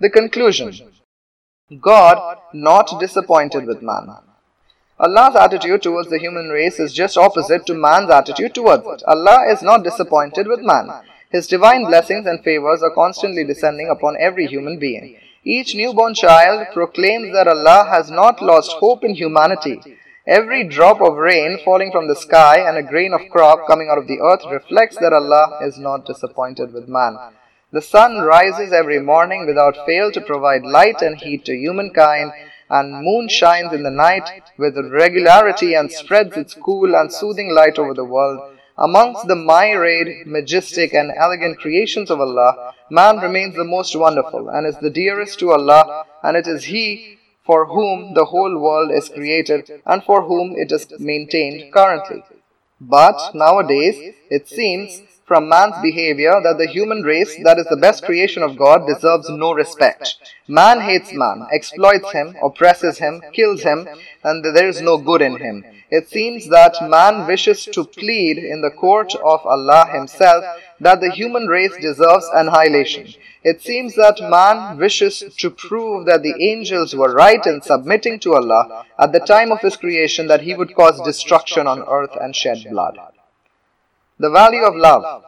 The conclusion God not disappointed with man. Allah's attitude towards the human race is just opposite to man's attitude towards it. Allah is not disappointed with man. His divine blessings and favors are constantly descending upon every human being. Each newborn child proclaims that Allah has not lost hope in humanity. Every drop of rain falling from the sky and a grain of crop coming out of the earth reflects that Allah is not disappointed with man. The sun rises every morning without fail to provide light and heat to humankind and moon shines in the night with regularity and spreads its cool and soothing light over the world. Amongst the myriad, majestic and elegant creations of Allah, man remains the most wonderful and is the dearest to Allah, and it is He for whom the whole world is created and for whom it is maintained currently. But nowadays, it seems from man's behavior that the human race, that is the best creation of God, deserves no respect. Man hates man, exploits him, oppresses him, kills him, and there is no good in him. It seems that man wishes to plead in the court of Allah Himself that the human race deserves annihilation. It seems that man wishes to prove that the angels were right in submitting to Allah at the time of His creation that He would cause destruction on earth and shed blood. The value of love.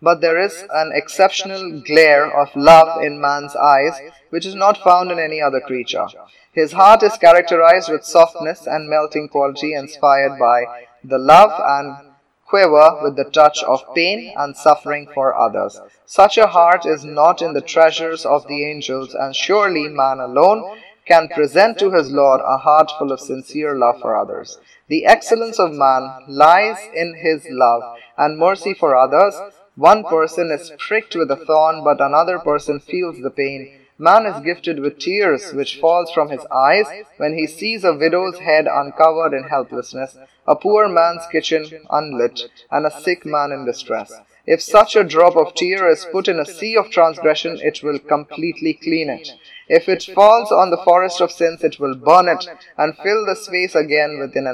But there is an exceptional glare of love in man's eyes which is not found in any other creature. His heart is characterized with softness and melting quality inspired by the love and quiver with the touch of pain and suffering for others. Such a heart is not in the treasures of the angels, and surely man alone can present to his Lord a heart full of sincere love for others. The excellence of man lies in his love and mercy for others. One person is pricked with a thorn, but another person feels the pain. Man is gifted with tears which falls from his eyes when he sees a widow's head uncovered in helplessness, a poor man's kitchen unlit, and a sick man in distress. If such a drop of tear is put in a sea of transgression, it will completely clean it. If it falls on the forest of sins, it will burn it and fill the space again with an,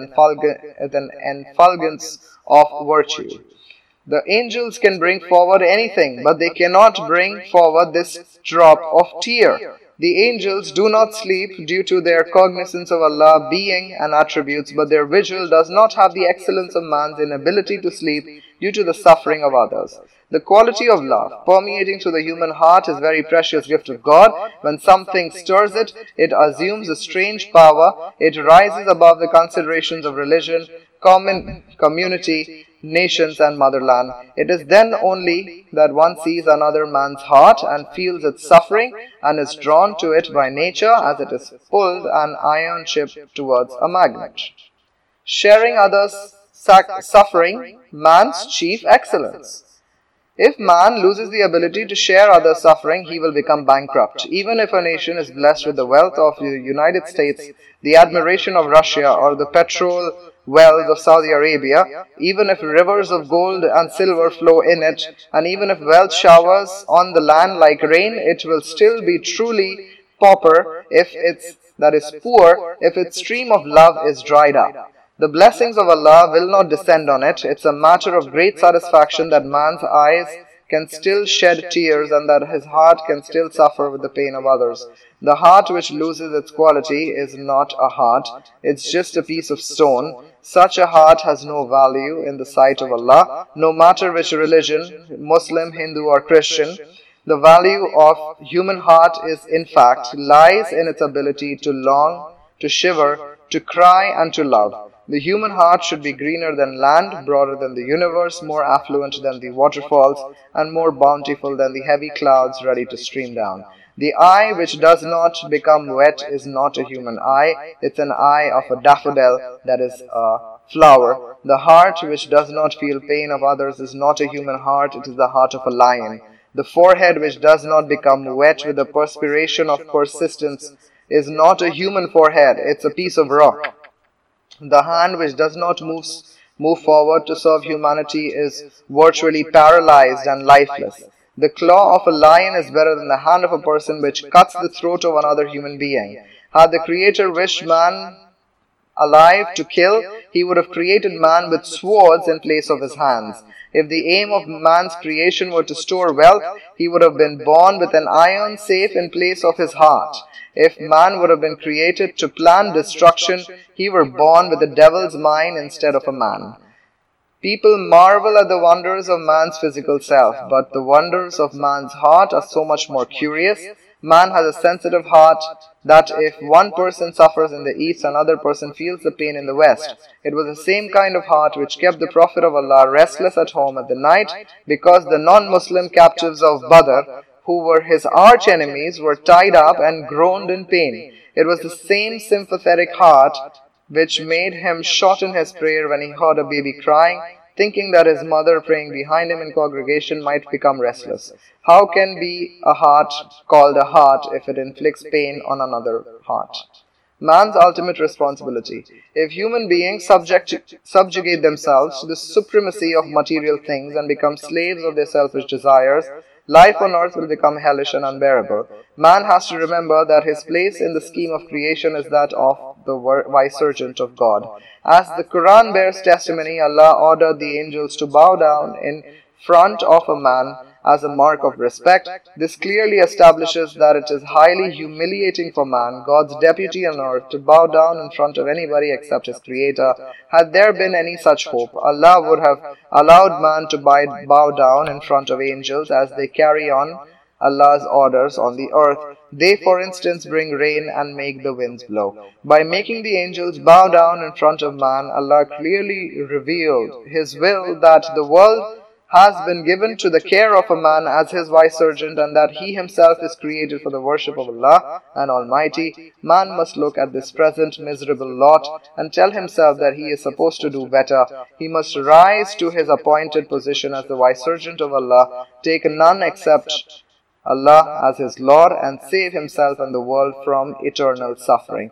effulgence of virtue. The angels can bring forward anything, but they cannot bring forward this drop of tear. The angels do not sleep due to their cognizance of Allah being and attributes, but their vigil does not have the excellence of man's inability to sleep due to the suffering of others. The quality of love permeating through the human heart is very precious gift of God. When something stirs it, it assumes a strange power. It rises above the considerations of religion, common community, nations and motherland. It is then only that one sees another man's heart and feels its suffering and is drawn to it by nature as it is pulled an iron ship towards a magnet. Sharing others' suffering, man's chief excellence. If man loses the ability to share others' suffering, he will become bankrupt. Even if a nation is blessed with the wealth of the United States, the admiration of Russia, or the petrol wells of Saudi Arabia, even if rivers of gold and silver flow in it, and even if wealth showers on the land like rain, it will still be truly pauper if it's that is poor if its stream of love is dried up. The blessings of Allah will not descend on it. It's a matter of great satisfaction that man's eyes can still shed tears and that his heart can still suffer with the pain of others. The heart which loses its quality is not a heart, it's just a piece of stone. Such a heart has no value in the sight of Allah, no matter which religion, Muslim, Hindu, or Christian. The value of human heart is, in fact, lies in its ability to long, to shiver, to cry, and to love. The human heart should be greener than land, broader than the universe, more affluent than the waterfalls, and more bountiful than the heavy clouds ready to stream down. The eye which does not become wet is not a human eye, it's an eye of a daffodil, that is a flower. The heart which does not feel pain of others is not a human heart, it is the heart of a lion. The forehead which does not become wet with the perspiration of persistence is not a human forehead, it's a piece of rock. The hand which does not move, move forward to serve humanity is virtually paralyzed and lifeless. The claw of a lion is better than the hand of a person which cuts the throat of another human being. Had the Creator wished man alive to kill, he would have created man with swords in place of his hands. If the aim of man's creation were to store wealth, he would have been born with an iron safe in place of his heart. If man would have been created to plan destruction, he were born with the devil's mind instead of a man. People marvel at the wonders of man's physical self, but the wonders of man's heart are so much more curious. Man has a sensitive heart that if one person suffers in the east, another person feels the pain in the west. It was the same kind of heart which kept the Prophet of Allah restless at home at the night because the non-Muslim captives of Badr, who were his arch enemies, were tied up and groaned in pain. It was the same sympathetic heart which made him shorten his prayer when he heard a baby crying thinking that his mother praying behind him in congregation might become restless. How can be a heart called a heart if it inflicts pain on another heart? Man's ultimate responsibility. If human beings subject, subjugate themselves to the supremacy of material things and become slaves of their selfish desires, life on earth will become hellish and unbearable. Man has to remember that his place in the scheme of creation is that of the vicegerent of God. As the Quran bears testimony, Allah ordered the angels to bow down in front of a man as a mark of respect. This clearly establishes that it is highly humiliating for man, God's deputy on earth, to bow down in front of anybody except his creator. Had there been any such hope, Allah would have allowed man to bow down in front of angels as they carry on Allah's orders on the earth. They, for instance, bring rain and make the winds blow. By making the angels bow down in front of man, Allah clearly revealed His will that the world has been given to the care of a man as his vicegerent and that he himself is created for the worship of Allah and Almighty, man must look at this present miserable lot and tell himself that he is supposed to do better. He must rise to his appointed position as the vicegerent of Allah, take none except Allah as his Lord and save himself and the world from eternal suffering.